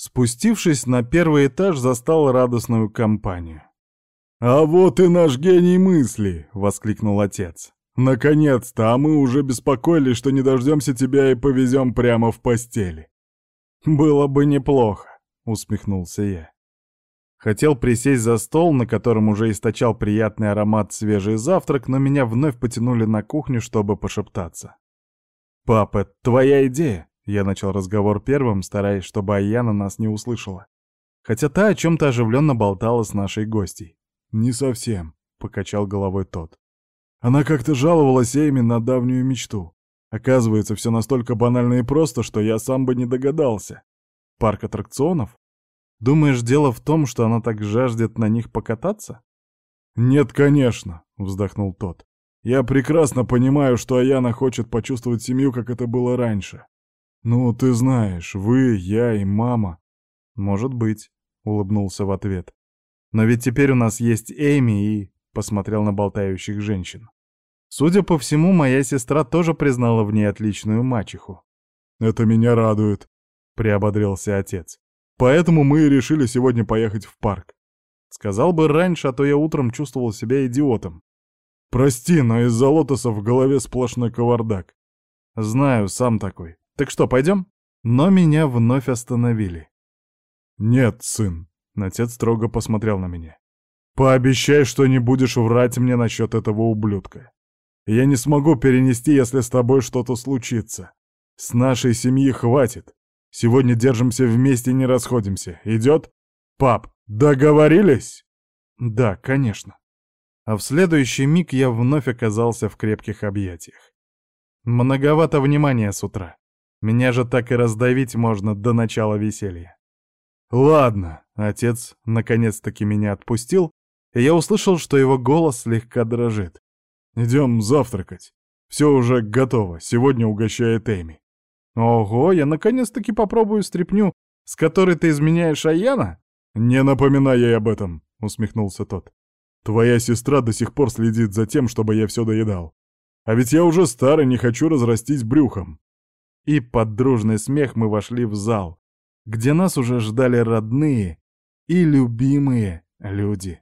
Спустившись на первый этаж, застал радостную компанию. «А вот и наш гений мысли!» — воскликнул отец. «Наконец-то, а мы уже беспокоились, что не дождемся тебя и повезем прямо в постели». «Было бы неплохо», — усмехнулся я. Хотел присесть за стол, на котором уже источал приятный аромат свежий завтрак, но меня вновь потянули на кухню, чтобы пошептаться. «Папа, твоя идея!» — я начал разговор первым, стараясь, чтобы Аяна нас не услышала. Хотя та о чем-то оживленно болтала с нашей гостьей. «Не совсем», — покачал головой тот. Она как-то жаловалась Эйми на давнюю мечту. Оказывается, все настолько банально и просто, что я сам бы не догадался. Парк аттракционов? Думаешь, дело в том, что она так жаждет на них покататься? Нет, конечно, вздохнул тот. Я прекрасно понимаю, что Аяна хочет почувствовать семью, как это было раньше. Ну, ты знаешь, вы, я и мама. Может быть, улыбнулся в ответ. Но ведь теперь у нас есть Эйми и посмотрел на болтающих женщин. Судя по всему, моя сестра тоже признала в ней отличную мачеху. «Это меня радует», — приободрился отец. «Поэтому мы и решили сегодня поехать в парк». Сказал бы раньше, а то я утром чувствовал себя идиотом. «Прости, но из-за лотоса в голове сплошной кавардак». «Знаю, сам такой. Так что, пойдем?» Но меня вновь остановили. «Нет, сын», — отец строго посмотрел на меня. Пообещай, что не будешь врать мне насчет этого ублюдка. Я не смогу перенести, если с тобой что-то случится. С нашей семьи хватит. Сегодня держимся вместе и не расходимся. Идет? Пап, договорились? Да, конечно. А в следующий миг я вновь оказался в крепких объятиях. Многовато внимания с утра. Меня же так и раздавить можно до начала веселья. Ладно, отец наконец-таки меня отпустил, и я услышал, что его голос слегка дрожит. «Идем завтракать. Все уже готово. Сегодня угощает Эми». «Ого, я наконец-таки попробую стряпню, с которой ты изменяешь Аяна?» «Не напоминай ей об этом», — усмехнулся тот. «Твоя сестра до сих пор следит за тем, чтобы я все доедал. А ведь я уже старый, не хочу разрастись брюхом». И под дружный смех мы вошли в зал, где нас уже ждали родные и любимые люди.